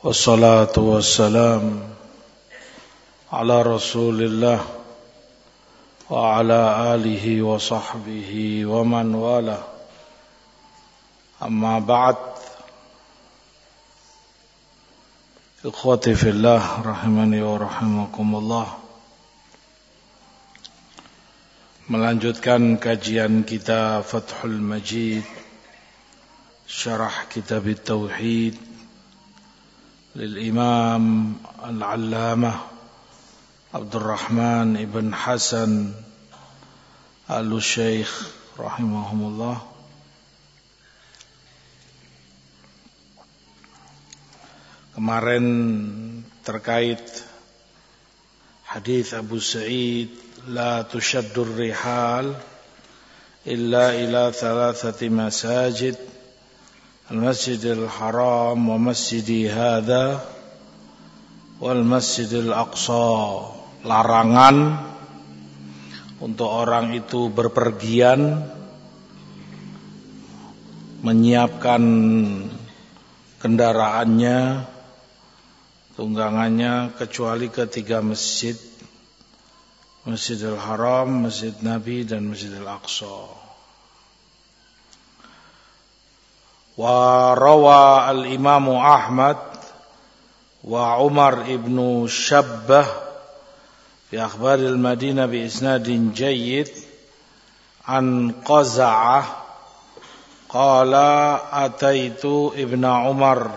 والصلاة والسلام على رسول الله وعلى آله وصحبه ومن والاه. أما بعد إخوتي في الله رحمني ورحمكم الله. Melanjutkan kajian kita Fathul Majid Syarah Kitab Tauhid. للإمام العلامة عبد الرحمن بن حسن آل الشيخ رحمهم الله Kemarin terkait hadis Abu Sa'id la tushaddur rihal illa ila thalathati masajid المسجد الحرام ومسجدي هذا والمسجد الأقصى larangan untuk orang itu berpergian menyiapkan kendaraannya tunggangannya kecuali ketiga masjid Masjidil Haram, Masjid Nabi dan Masjidil Aqsa. وروى الإمام أحمد وعمر ابن شبه في أخبار المدينة بإسناد جيد عن قزعة قال أتيت ابن عمر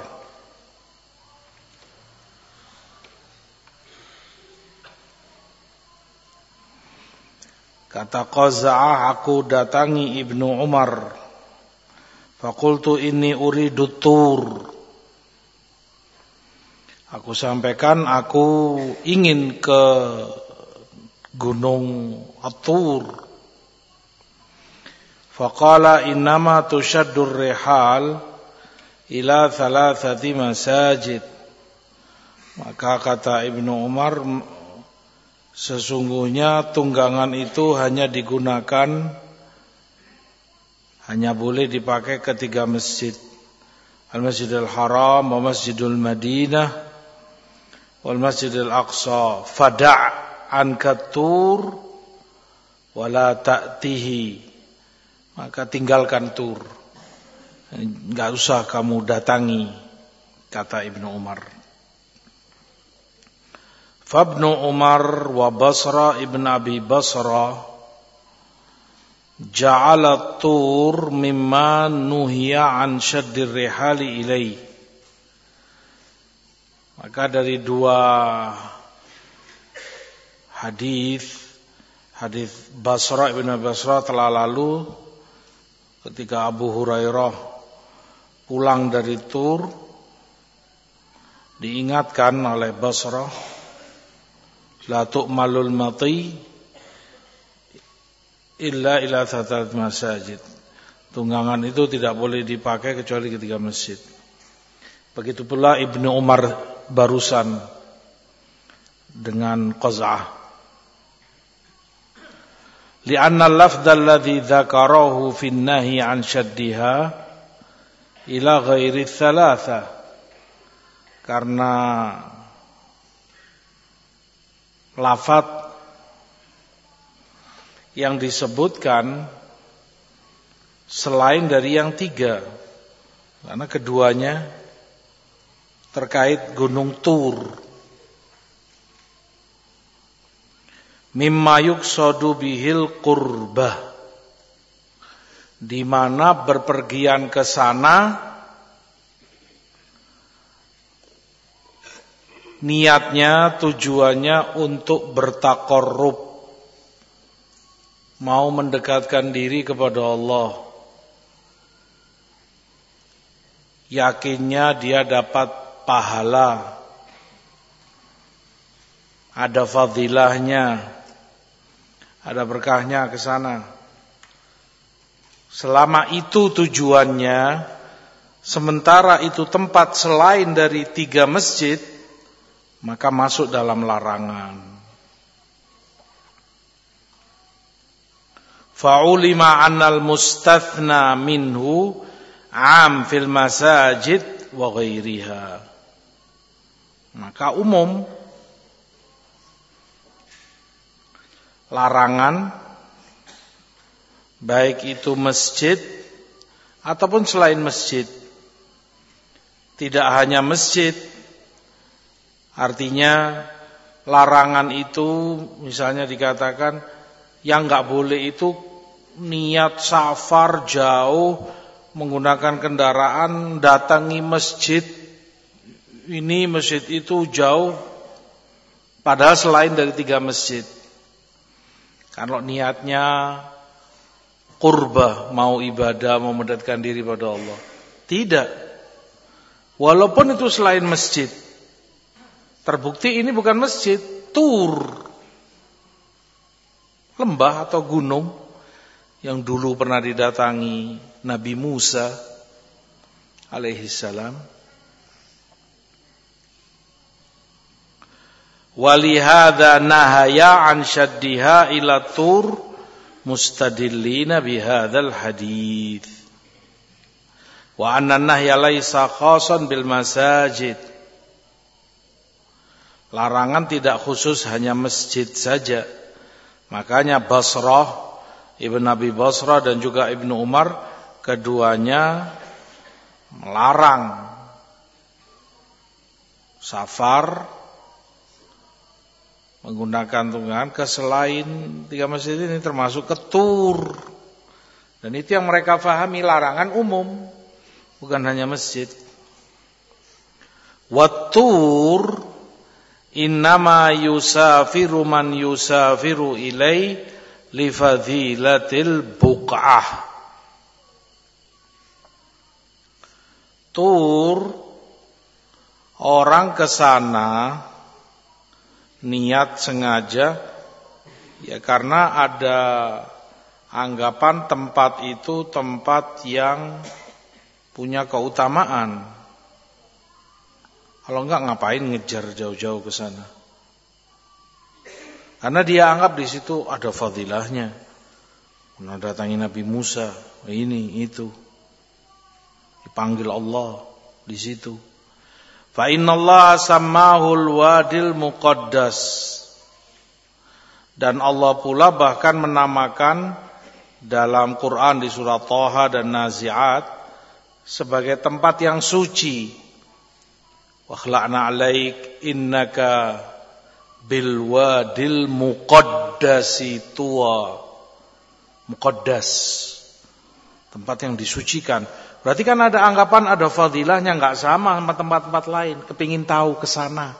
Kata Qaza'ah aku datangi Ibnu Umar Fakultu ini uridu tur. Aku sampaikan aku ingin ke gunung Atur. Faqala innama tushaddur rihal ila thalathati masajid. Maka kata Ibnu Umar sesungguhnya tunggangan itu hanya digunakan hanya boleh dipakai ketiga masjid. Al-Masjidil Haram wa Masjidul Madinah wal Masjidil Aqsa. Fada' anka tur wala ta'tihi. Maka tinggalkan tur. Enggak usah kamu datangi kata Ibnu Umar. Fabnu Umar wa Basra ibn Abi Basra ja'ala tur mimma nuhiya an syaddir rihali ilai. Maka dari dua hadis hadis Basra ibn Basra telah lalu ketika Abu Hurairah pulang dari Tur diingatkan oleh Basra la tu'malul mati illa ila thatat masajid. Tunggangan itu tidak boleh dipakai kecuali ketika masjid. Begitu pula Ibnu Umar barusan dengan qaz'ah. Lianna al-lafdh alladhi dzakarahu fi an-nahy an shaddiha ila ghairi thalatha. Karena lafaz yang disebutkan selain dari yang tiga. Karena keduanya terkait gunung Tur. Mimma yuqsadu bihil qurbah. Di mana berpergian ke sana niatnya tujuannya untuk bertakorup mau mendekatkan diri kepada Allah. Yakinnya dia dapat pahala. Ada fadilahnya. Ada berkahnya ke sana. Selama itu tujuannya, sementara itu tempat selain dari tiga masjid, maka masuk dalam larangan. Fa'ulima annal mustathna minhu am fil masajid wa ghairiha Maka umum larangan baik itu masjid ataupun selain masjid. Tidak hanya masjid, artinya larangan itu misalnya dikatakan yang nggak boleh itu niat safar jauh menggunakan kendaraan datangi masjid. Ini masjid itu jauh padahal selain dari tiga masjid. Kalau niatnya kurba mau ibadah mau mendekatkan diri pada Allah. Tidak. Walaupun itu selain masjid. Terbukti ini bukan masjid tur lembah atau gunung yang dulu pernah didatangi Nabi Musa alaihi salam. Walihada nahaya an syaddiha ila tur mustadillina bihadzal hadith. Wa anna nahya laisa khasan bil masajid. Larangan tidak khusus hanya masjid saja makanya Basrah Ibn Abi Basrah dan juga Ibnu Umar keduanya melarang safar menggunakan tunggangan ke selain tiga masjid ini termasuk ketur dan itu yang mereka fahami larangan umum bukan hanya masjid. Watur innama yusafiru man yusafiru ilai lifadilatil buq'ah. Tur orang ke sana niat sengaja ya karena ada anggapan tempat itu tempat yang punya keutamaan kalau enggak ngapain ngejar jauh-jauh ke sana karena dia anggap di situ ada fadilahnya. Pernah datangi Nabi Musa, ini itu. Dipanggil Allah di situ. Fa innallaha sammahul wadil muqaddas. Dan Allah pula bahkan menamakan dalam Quran di surat Toha dan Naziat sebagai tempat yang suci. Wa khla'na 'alaik innaka bil wadil muqaddasi tua. Muqaddas. Tempat yang disucikan. Berarti kan ada anggapan ada fadilahnya nggak sama sama tempat-tempat lain. Kepingin tahu ke sana.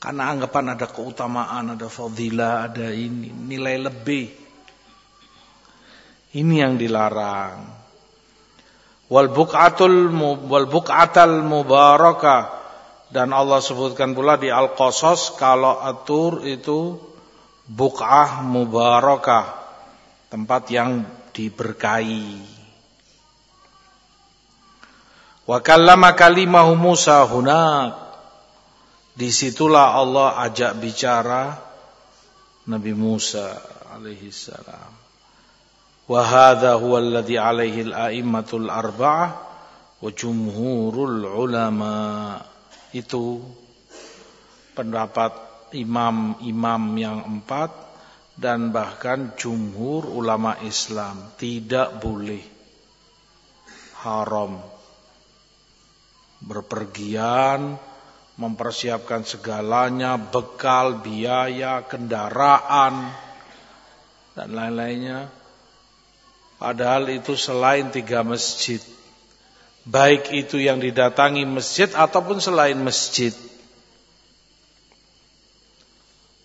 Karena anggapan ada keutamaan ada fadilah ada ini nilai lebih. Ini yang dilarang. Wal buqatul wal buqatal mubarakah dan Allah sebutkan pula di Al-Qasas kalau atur itu buk'ah mubarakah, tempat yang diberkahi. Wa kallama kalimahu Musa hunak. Di situlah Allah ajak bicara Nabi Musa alaihi salam. Wa hadha huwa alladhi alaihi al-a'immatul arba'ah wa jumhurul ulama itu pendapat imam-imam yang empat dan bahkan jumhur ulama Islam. Tidak boleh haram berpergian mempersiapkan segalanya bekal biaya kendaraan dan lain-lainnya. Padahal itu selain tiga masjid Baik itu yang didatangi masjid ataupun selain masjid.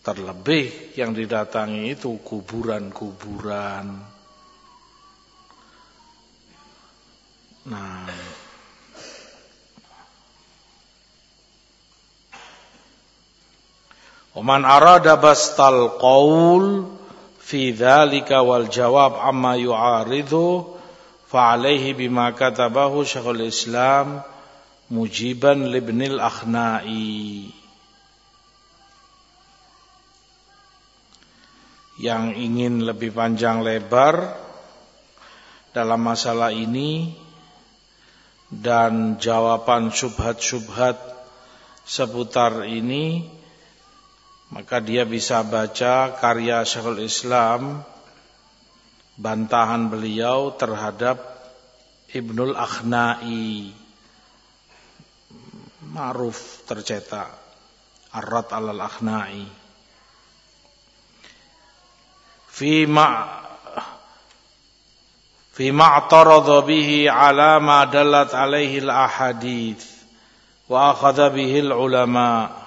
Terlebih yang didatangi itu kuburan-kuburan. Nah, Oman arada bastal qaul fi dzalika wal jawab amma yu'aridhu fa'alaihi bima katabahu Syekhul Islam mujiban libnil akhnai. Yang ingin lebih panjang lebar dalam masalah ini dan jawaban subhat-subhat seputar ini maka dia bisa baca karya Syekhul Islam bantahan beliau terhadap Ibnul Akhnai. Ma'ruf tercetak. Ar-Rat alal Akhnai. Fi ma fi bihi ala ma dalat alaihi al-ahadith. Wa akhadha bihi al-ulama'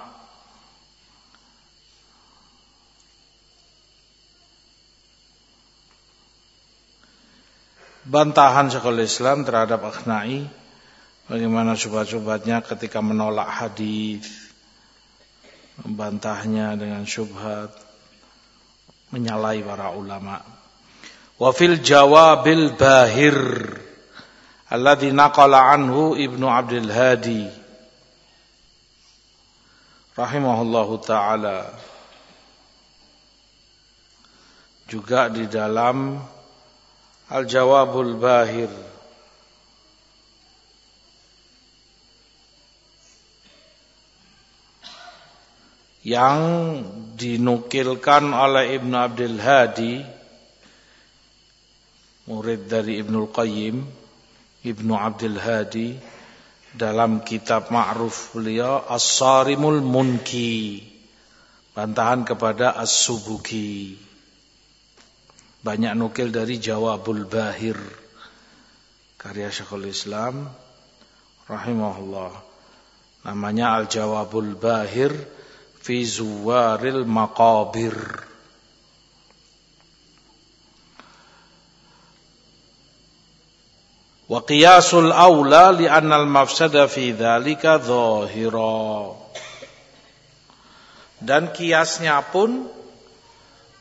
bantahan Syekhul Islam terhadap Akhnai. Bagaimana syubhat-syubhatnya ketika menolak hadis membantahnya dengan syubhat menyalai para ulama. Wa fil jawabil bahir alladhi naqala anhu Ibnu Abdul Hadi. Rahimahullahu taala. Juga di dalam Al-Jawabul Bahir. Yang dinukilkan oleh Ibn Abdul Hadi murid dari Ibnul Qayyim Ibnu Abdul Hadi dalam kitab ma'ruf beliau As-Sarimul Munki. Bantahan kepada As-Subuki banyak nukil dari Jawabul Bahir. Karya Syekhul Islam rahimahullah. Namanya Al Jawabul Bahir fi Zuwaril Maqabir. Wa qiyasul aula li anna al mafsada fi dzalika dhahira. Dan kiasnya pun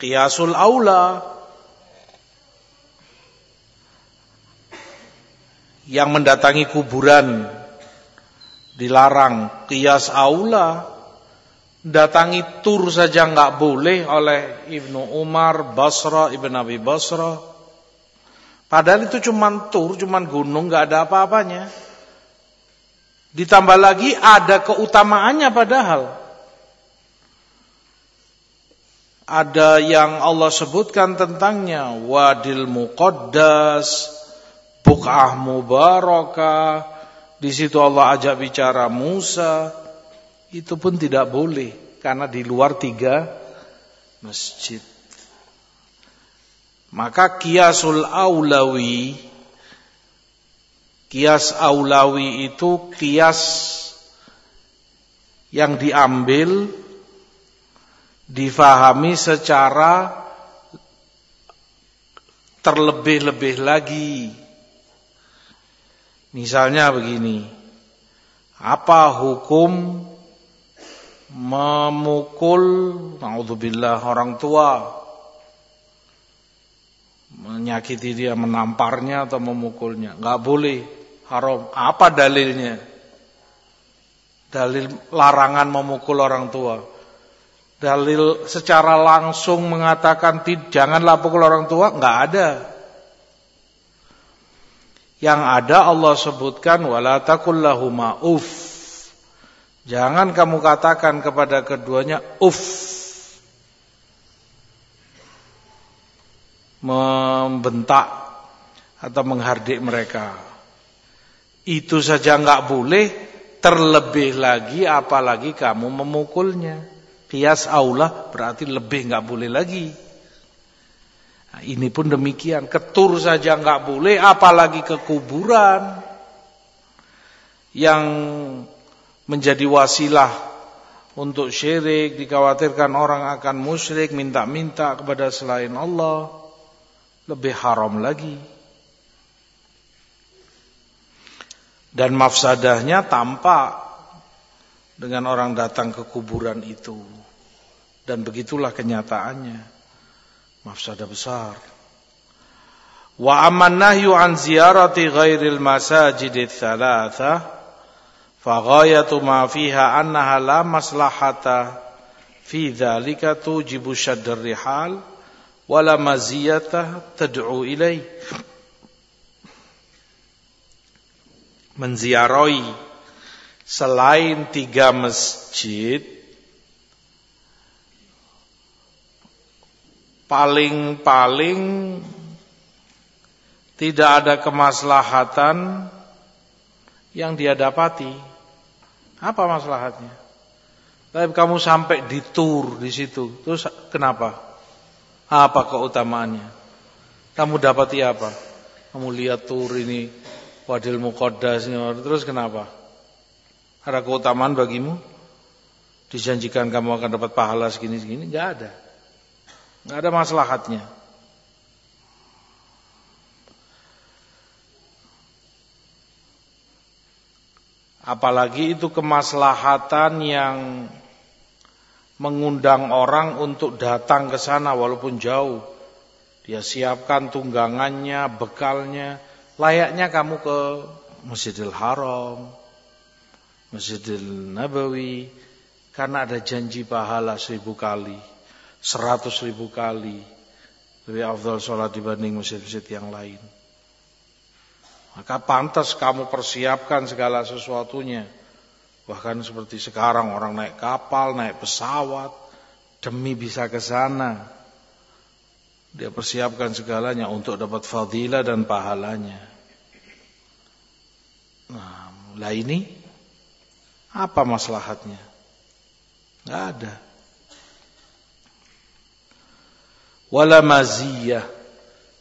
qiyasul aula yang mendatangi kuburan dilarang. Kias aula datangi tur saja nggak boleh oleh Ibnu Umar Basra Ibn Abi Basra. Padahal itu cuma tur cuma gunung nggak ada apa-apanya. Ditambah lagi ada keutamaannya padahal. Ada yang Allah sebutkan tentangnya wadil muqaddas Buk'ah mubarakah. Di situ Allah ajak bicara Musa. Itu pun tidak boleh. Karena di luar tiga masjid. Maka kiasul aulawi. Kias aulawi itu kias yang diambil difahami secara terlebih-lebih lagi Misalnya begini, apa hukum memukul naudzubillah orang tua? Menyakiti dia menamparnya atau memukulnya? Nggak boleh haram. Apa dalilnya? Dalil larangan memukul orang tua. Dalil secara langsung mengatakan janganlah pukul orang tua nggak ada yang ada Allah sebutkan wala takullahuma. Jangan kamu katakan kepada keduanya uff. Membentak atau menghardik mereka. Itu saja enggak boleh, terlebih lagi apalagi kamu memukulnya. Kias Allah berarti lebih enggak boleh lagi. Nah, ini pun demikian, ketur saja nggak boleh, apalagi ke kuburan yang menjadi wasilah untuk syirik, dikhawatirkan orang akan musyrik, minta-minta kepada selain Allah, lebih haram lagi. Dan mafsadahnya tampak dengan orang datang ke kuburan itu. Dan begitulah kenyataannya mafsada besar. Wa amman nahyu an ziyarati ghairil masajid thalatha fa ghayatu ma fiha annaha la maslahata fi dhalika tujibu shaddar rihal wala maziyata tad'u menziarahi selain tiga masjid paling-paling tidak ada kemaslahatan yang dia dapati. Apa maslahatnya? Tapi kamu sampai di tur di situ, terus kenapa? Apa keutamaannya? Kamu dapati apa? Kamu lihat tur ini Wadil Muqaddas terus kenapa? Ada keutamaan bagimu? Dijanjikan kamu akan dapat pahala segini-segini? Enggak ada. Enggak ada maslahatnya. Apalagi itu kemaslahatan yang mengundang orang untuk datang ke sana walaupun jauh. Dia siapkan tunggangannya, bekalnya. Layaknya kamu ke Masjidil Haram, Masjidil Nabawi karena ada janji pahala seribu kali, seratus ribu kali lebih afdal sholat dibanding masjid-masjid yang lain. Maka pantas kamu persiapkan segala sesuatunya. Bahkan seperti sekarang orang naik kapal, naik pesawat demi bisa ke sana. Dia persiapkan segalanya untuk dapat fadilah dan pahalanya. Nah, lah ini apa maslahatnya? Tidak ada. Wala maziyah.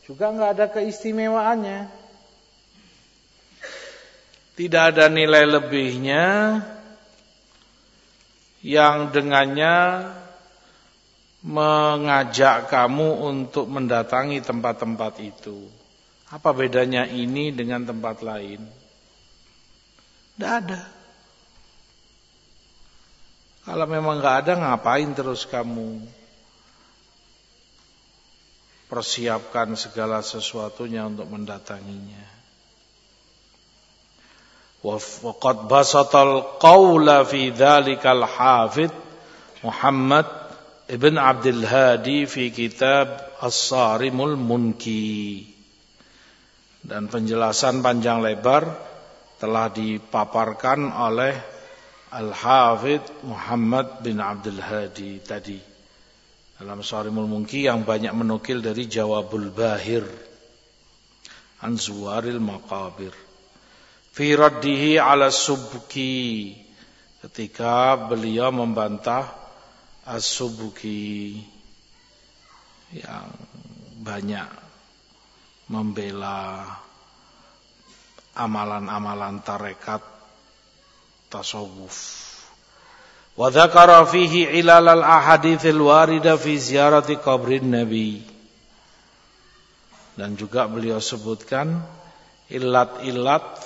Juga nggak ada keistimewaannya. Tidak ada nilai lebihnya yang dengannya mengajak kamu untuk mendatangi tempat-tempat itu. Apa bedanya ini dengan tempat lain? Tidak ada. Kalau memang nggak ada, ngapain terus kamu persiapkan segala sesuatunya untuk mendatanginya? Waqad basatal qawla fi dhalikal hafid Muhammad ibn Abdul Hadi fi kitab As-Sarimul Munki. Dan penjelasan panjang lebar telah dipaparkan oleh Al-Hafidh Muhammad bin Abdul Hadi tadi dalam Sarimul Mungki yang banyak menukil dari Jawabul Bahir. An Zuwaril Maqabir. Fi raddihi ala subki. Ketika beliau membantah as-subki. Yang banyak membela amalan-amalan tarekat tasawuf. Fihi ilal al ahaditsil warida fi ziyarati qabrin nabi. Dan juga beliau sebutkan ilat-ilat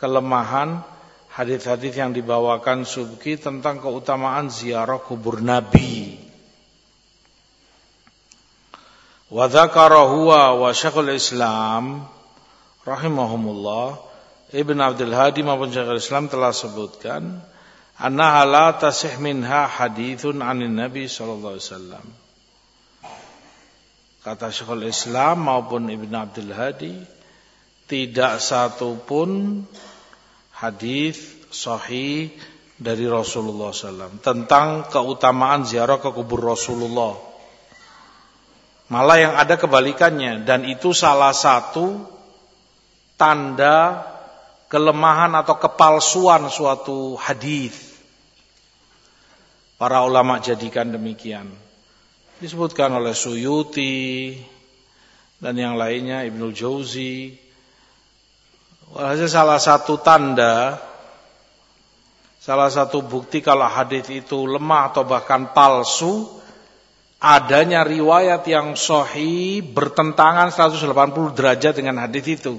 kelemahan hadis-hadis yang dibawakan Subki tentang keutamaan ziarah kubur nabi. Wa dzakara wa Syekhul Islam rahimahumullah Ibn Abdul Hadi maupun Syekhul Islam telah sebutkan annaha la tasih minha hadithun anin Nabi sallallahu. Kata Syekhul Islam maupun Ibn Abdul Hadi tidak satu pun hadis sahih dari Rasulullah SAW tentang keutamaan ziarah ke kubur Rasulullah. Malah yang ada kebalikannya dan itu salah satu tanda kelemahan atau kepalsuan suatu hadis. Para ulama jadikan demikian. Disebutkan oleh Suyuti dan yang lainnya Ibnu Jauzi. Walhasil salah satu tanda salah satu bukti kalau hadis itu lemah atau bahkan palsu adanya riwayat yang sahih bertentangan 180 derajat dengan hadis itu.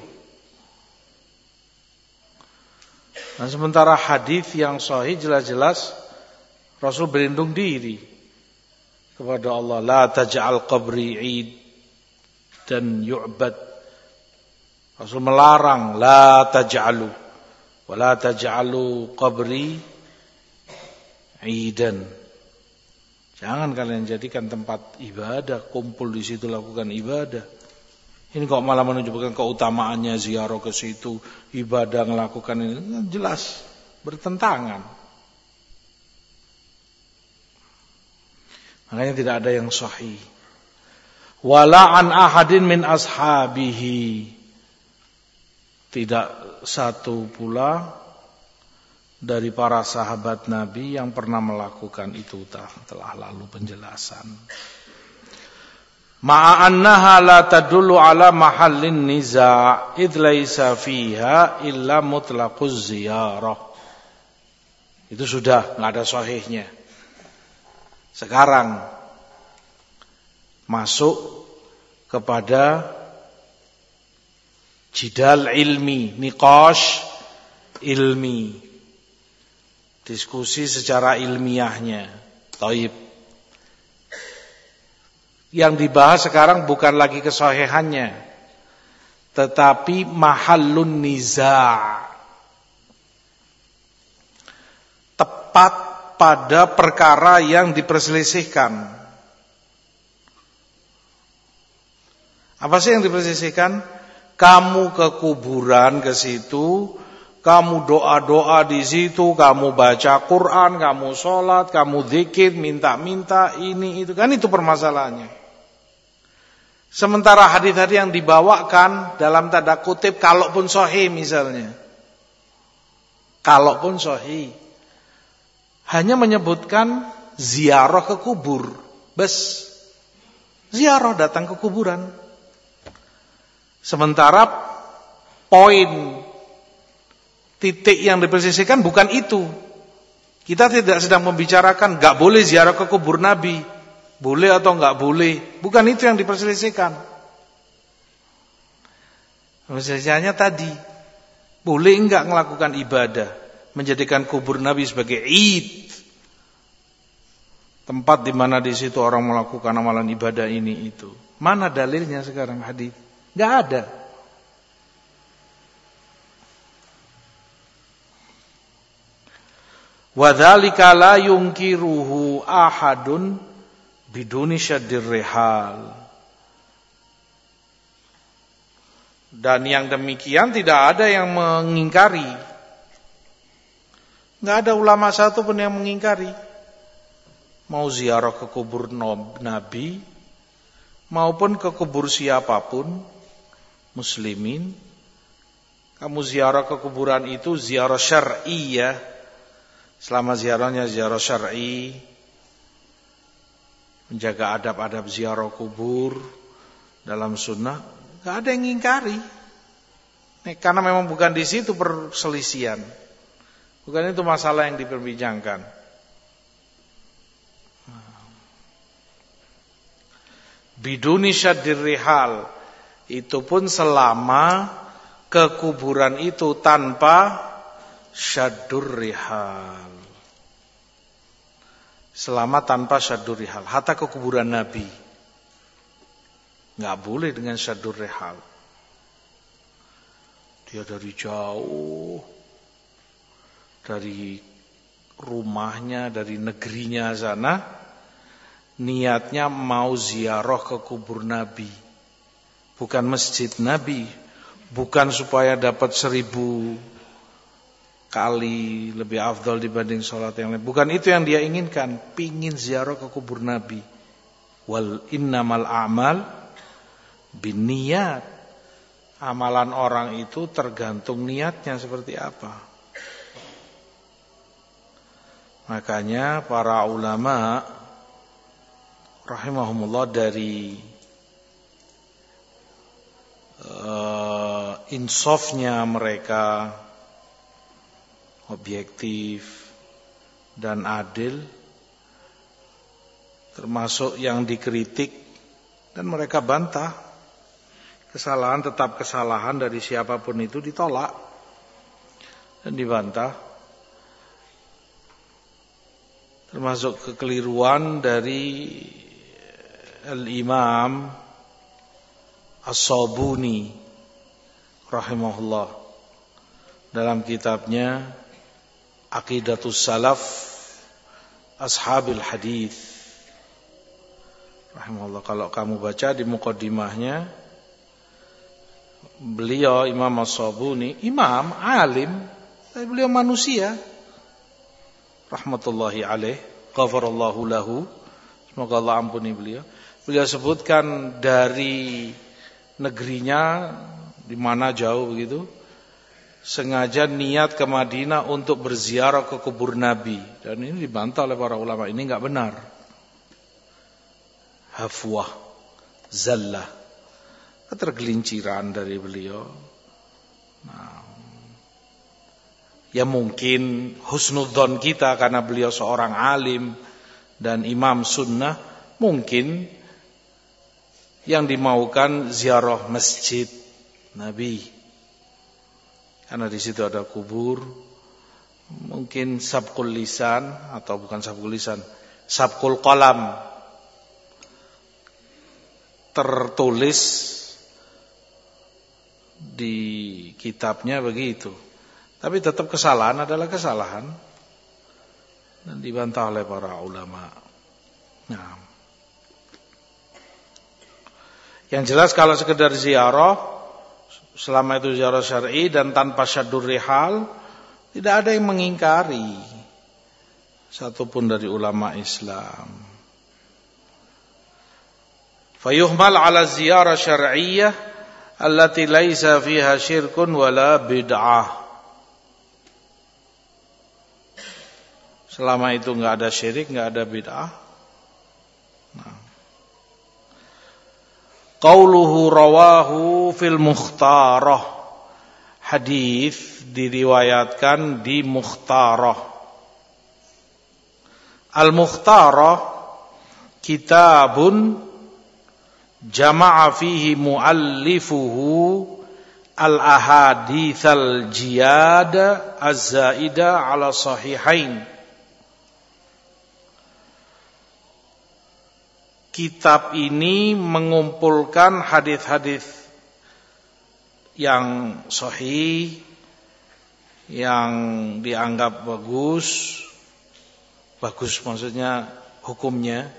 Nah sementara hadis yang sahih jelas-jelas Rasul berlindung diri kepada Allah la taj'al qabri id dan yu'bad Rasul melarang la taj'alu wa la taj'alu qabri idan Jangan kalian jadikan tempat ibadah, kumpul di situ lakukan ibadah. Ini kok malah menunjukkan keutamaannya ziarah ke situ, ibadah melakukan ini jelas. bertentangan. Makanya tidak ada yang sahih. Wala an ahadin min ashabihi. Tidak satu pula dari para sahabat Nabi yang pernah melakukan itu telah lalu penjelasan. Ma'annaha la tadullu ala mahallin niza' id laisa fiha illa mutlaquz ziyarah. Itu sudah nggak ada sahihnya. Sekarang masuk kepada jidal ilmi, niqash ilmi. Diskusi secara ilmiahnya. Taib. Yang dibahas sekarang bukan lagi kesohihannya, tetapi mahallun niza' tepat pada perkara yang diperselisihkan. Apa sih yang diperselisihkan? Kamu ke kuburan ke situ, kamu doa-doa di situ, kamu baca Quran, kamu sholat, kamu zikir, minta-minta, ini itu. Kan itu permasalahannya. Sementara hadis-hadis yang dibawakan dalam tanda kutip, kalaupun sahih misalnya. Kalaupun sahih. Hanya menyebutkan ziarah ke kubur. Bes. Ziarah datang ke kuburan. Sementara poin titik yang dipersisikan bukan itu. Kita tidak sedang membicarakan gak boleh ziarah ke kubur Nabi. Boleh atau gak boleh. Bukan itu yang diperselisihkan. Perselisihannya tadi. Boleh enggak melakukan ibadah. Menjadikan kubur Nabi sebagai id. Tempat di mana di situ orang melakukan amalan ibadah ini itu. Mana dalilnya sekarang hadis? Gak ada. Wadzalika la yungkiruhu ahadun biduni syaddir rihal. Dan yang demikian tidak ada yang mengingkari. Enggak ada ulama satu pun yang mengingkari. Mau ziarah ke kubur Nabi maupun ke kubur siapa pun muslimin kamu ziarah ke kuburan itu ziarah syar'i ya Selama ziarahnya ziarah syar'i, menjaga adab-adab ziarah kubur dalam sunnah, gak ada yang ngingkari. Karena memang bukan di situ perselisian. Bukan itu masalah yang diperbincangkan. Biduni syaddir rihal. Itu pun selama kekuburan itu tanpa syaddur rihal. Selama tanpa syaddur rihal. Hatta ke kuburan Nabi. Nggak boleh dengan syaddur rihal. Dia dari jauh. Dari rumahnya, dari negerinya sana. Niatnya mau ziarah ke kubur Nabi. Bukan masjid Nabi. Bukan supaya dapat seribu kali lebih afdol dibanding sholat yang lain. Bukan itu yang dia inginkan. Pingin ziarah ke kubur Nabi. Wal innamal amal bin niat. Amalan orang itu tergantung niatnya seperti apa. Makanya para ulama rahimahumullah dari uh, insofnya mereka objektif dan adil termasuk yang dikritik dan mereka bantah. Kesalahan tetap kesalahan dari siapa pun itu ditolak dan dibantah termasuk kekeliruan dari Al-Imam As-Sabuni rahimahullah dalam kitabnya Aqidatus Salaf Ashabil Hadis. Rahimahullah kalau kamu baca di mukaddimahnya beliau Imam As-Sabuni, imam alim Tapi beliau manusia. Rahmatullahi alaih. Ghafarallahu lahu. Semoga Allah ampuni beliau. Beliau sebutkan dari negerinya di mana jauh begitu sengaja niat ke Madinah untuk berziarah ke kubur Nabi dan ini dibantah oleh para ulama ini enggak benar hafwah zallah ketergelinciran dari beliau nah, ya mungkin husnudzon kita karena beliau seorang alim dan imam sunnah mungkin yang dimaukan ziarah masjid Nabi karena di situ ada kubur. Mungkin sabkul lisan atau bukan sabkul lisan, sabkul kolam tertulis di kitabnya begitu. Tapi tetap kesalahan adalah kesalahan dan dibantah oleh para ulama. Nah. Yang jelas kalau sekedar ziarah selama itu ziarah syar'i dan tanpa syaddur rihal tidak ada yang mengingkari satupun dari ulama Islam. Fayuhmal ala ziyarah syar'iyyah allati laisa fiha syirkun wala bid'ah. Selama itu enggak ada syirik, enggak ada bid'ah. Nah. Qauluhu rawahu fil mukhtarah. Hadis diriwayatkan di mukhtarah. Al-mukhtarah kitabun jama'a fihi muallifuhu al-ahadithal jiyada az-zaida ala sahihain kitab ini mengumpulkan hadis-hadis yang sahih yang dianggap bagus. Bagus maksudnya hukumnya.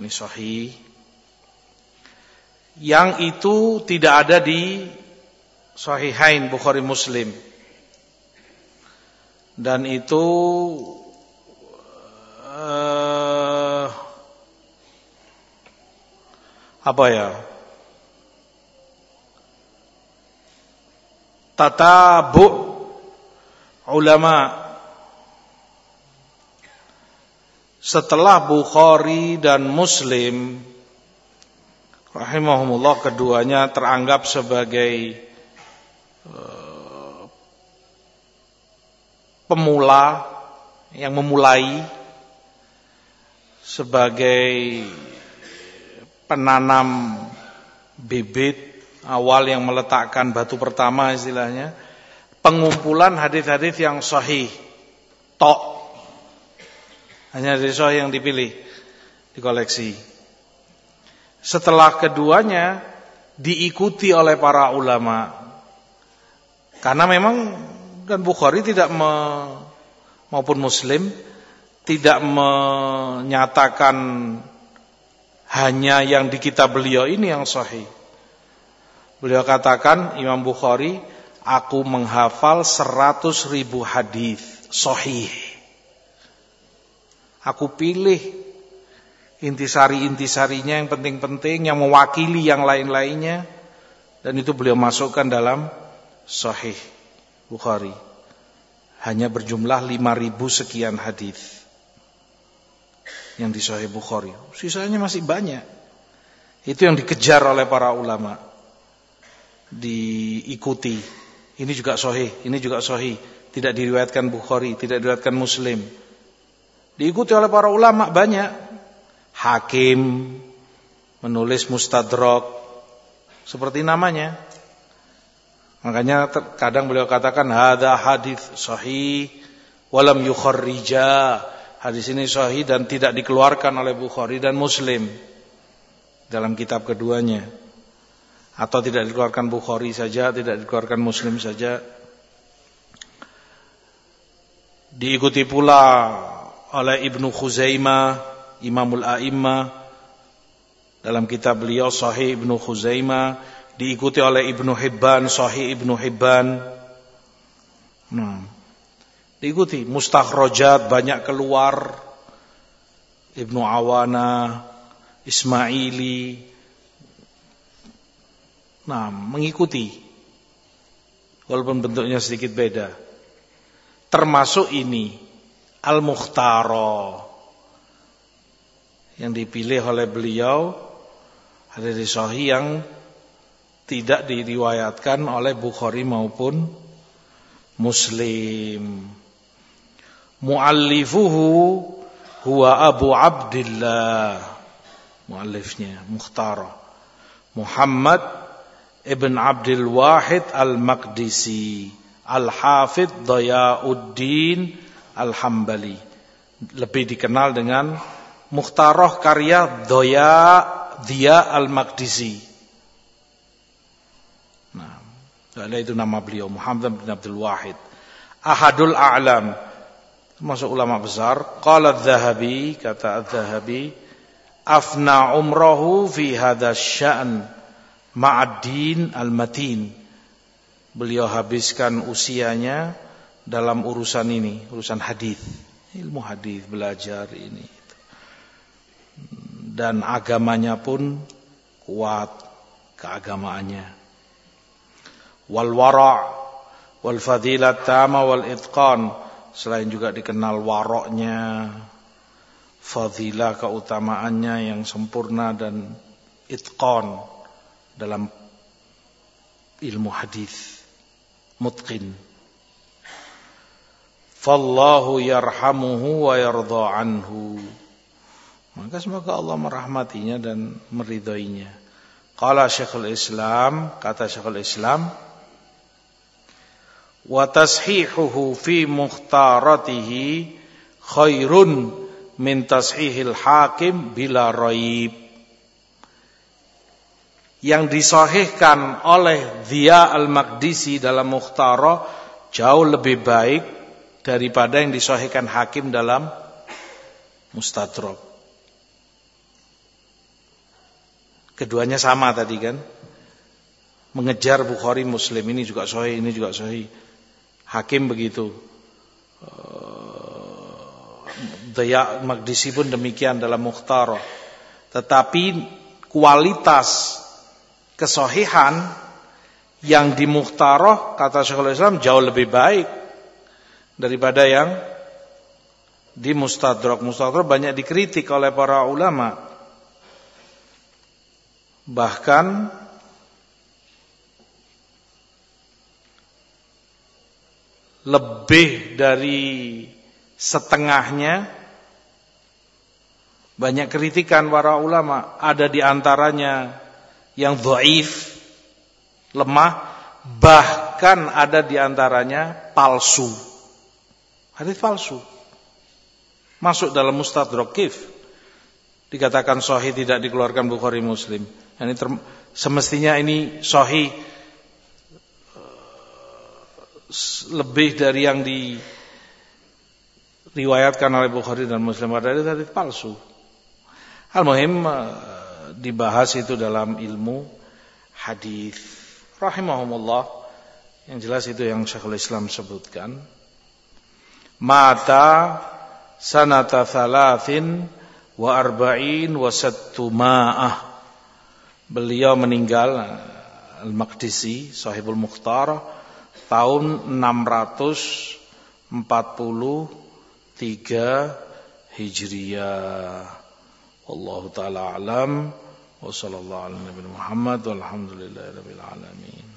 Ini sahih. Yang itu tidak ada di sahihain Bukhari Muslim. Dan itu apa ya? Tatabu ulama setelah Bukhari dan Muslim rahimahumullah keduanya teranggap sebagai uh, pemula yang memulai sebagai penanam bibit awal yang meletakkan batu pertama istilahnya. Pengumpulan hadis-hadis yang sahih. Tok. Hanya dari sahih yang dipilih dikoleksi. Setelah keduanya diikuti oleh para ulama. Karena memang dan Bukhari tidak me, maupun Muslim tidak menyatakan hanya yang di kitab beliau ini yang sahih. Beliau katakan Imam Bukhari, aku menghafal seratus ribu hadis sahih. Aku pilih intisari-intisarinya yang penting-penting, yang mewakili yang lain-lainnya. Dan itu beliau masukkan dalam sahih Bukhari. Hanya berjumlah lima ribu sekian hadis yang di Sahih Bukhari. Sisanya masih banyak. Itu yang dikejar oleh para ulama. Diikuti. Ini juga sahih, ini juga sahih. Tidak diriwayatkan Bukhari, tidak diriwayatkan Muslim. Diikuti oleh para ulama banyak. Hakim menulis mustadrak seperti namanya. Makanya kadang beliau katakan hadza hadis sahih walam yukharrija Hadis ini sahih dan tidak dikeluarkan oleh Bukhari dan Muslim dalam kitab keduanya. Atau tidak dikeluarkan Bukhari saja, tidak dikeluarkan Muslim saja. Diikuti pula oleh Ibnu Khuzaimah, Imamul A'immah dalam kitab beliau Sahih Ibnu Khuzaimah, diikuti oleh Ibnu Hibban, Sahih Ibnu Hibban Nah, diikuti mustakhrajat banyak keluar Ibnu Awana, Ismaili. Nah, mengikuti walaupun bentuknya sedikit beda. Termasuk ini Al-Mukhtara yang dipilih oleh beliau ada di sahih yang tidak diriwayatkan oleh Bukhari maupun Muslim. Muallifuhu huwa Abu Abdullah. Muallifnya Mukhtar Muhammad ibn Abdul Wahid Al-Maqdisi Al-Hafidh Dayauddin Al-Hambali. Lebih dikenal dengan Mukhtaroh karya Doya Dia Al-Maqdisi. Nah, itu nama beliau Muhammad bin Abdul Wahid. Ahadul A'lam. Termasuk ulama besar. Qala Adz-Dzahabi, kata Adz-Dzahabi, afna umrahu fi hadha sya'n ma'ad-din al-matin. Beliau habiskan usianya dalam urusan ini, urusan hadis. Ilmu hadis belajar ini dan agamanya pun kuat keagamaannya. Wal wara' wal fadilat tama wal itqan selain juga dikenal waroknya fadilah keutamaannya yang sempurna dan itqan dalam ilmu hadis mutqin fallahu yarhamuhu wa yardha anhu maka semoga Allah merahmatinya dan meridhoinya. Qala Syekhul Islam, kata Syekhul Islam, wa tashihuhu fi mukhtaratihi khairun min tashihil hakim bila raib. Yang disahihkan oleh Dia Al-Maqdisi dalam Mukhtara jauh lebih baik daripada yang disahihkan hakim dalam Mustadrak. Keduanya sama tadi kan. Mengejar Bukhari Muslim ini juga sahih, ini juga sahih. Hakim begitu. Eh, Daya Magdisi pun demikian dalam Mukhtar. Tetapi kualitas kesohihan yang di Mukhtaroh kata Syekhul Islam jauh lebih baik daripada yang di Mustadrak. Mustadrak banyak dikritik oleh para ulama. Bahkan lebih dari setengahnya banyak kritikan para ulama ada di antaranya yang dhaif lemah bahkan ada di antaranya palsu. Hadis palsu. Masuk dalam mustadrak kif dikatakan sahih tidak dikeluarkan Bukhari Muslim. Ini semestinya ini sahih lebih dari yang diriwayatkan oleh Bukhari dan Muslim pada itu tadi palsu. Hal muhim eh, dibahas itu dalam ilmu hadis. Rahimahumullah. Yang jelas itu yang Syekhul Islam sebutkan. Mata sanata thalathin wa arba'in wa sattuma'ah Beliau meninggal Al-Maqdisi Sahibul Mukhtar tahun 643 Hijriyah. Wallahu taala alam wa sallallahu ala nabi Muhammad walhamdulillahirabbil alamin.